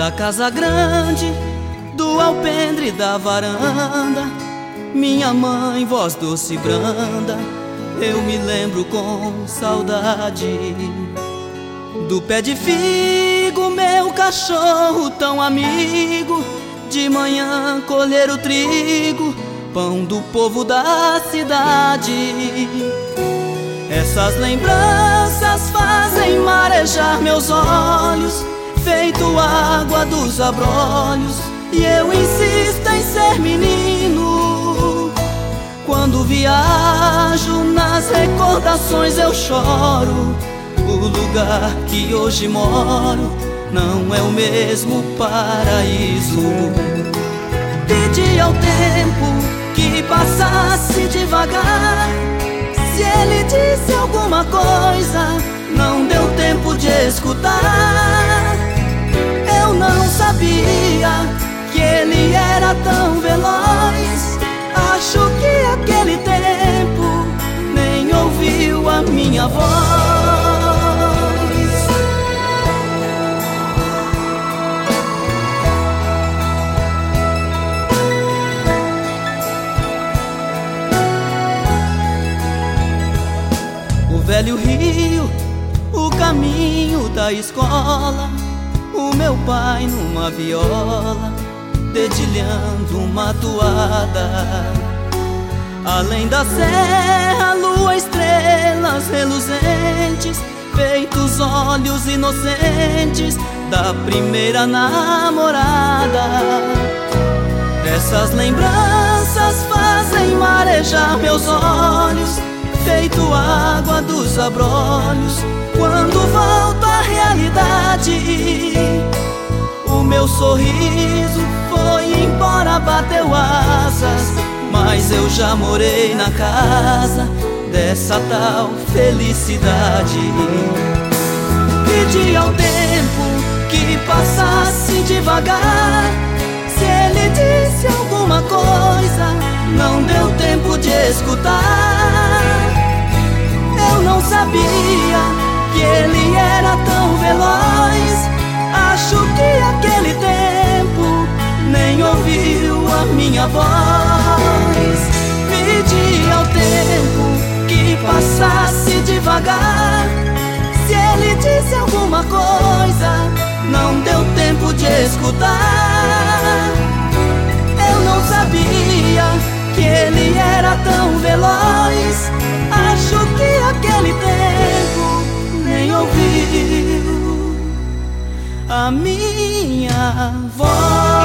Da casa grande, do alpendre da varanda, minha mãe, voz doce e branda, eu me lembro com saudade. Do pé de figo, meu cachorro tão amigo, de manhã colher o trigo, pão do povo da cidade. Essas lembranças fazem marejar meus olhos, feito água dos abrolhos, e eu insisto em ser menino. Quando viajo nas recordações eu choro. O lugar que hoje moro não é o mesmo paraíso. Pedi ao tempo que passasse devagar se ele disse alguma coisa, não deu tempo minha voz. velho rio, o caminho da escola, o meu pai numa viola, dedilhando uma toada. Além da serra, estrelas reluzentes, feitos olhos inocentes da primeira namorada. Essas lembranças fazem marejar meus olhos feito água dos abrolhos quando volto à realidade. O meu sorriso foi embora, bateu asas, mas eu já morei na casa dessa tal felicidade. Pedi ao tempo que passasse devagar. Se ele disse alguma coisa, não deu tempo de escutar não sabia que ele era tão veloz. Acho que aquele tempo nem ouviu a minha voz. Escutar. Eu não sabia que ele era tão veloz. Acho que aquele tempo nem ouviu a minha voz.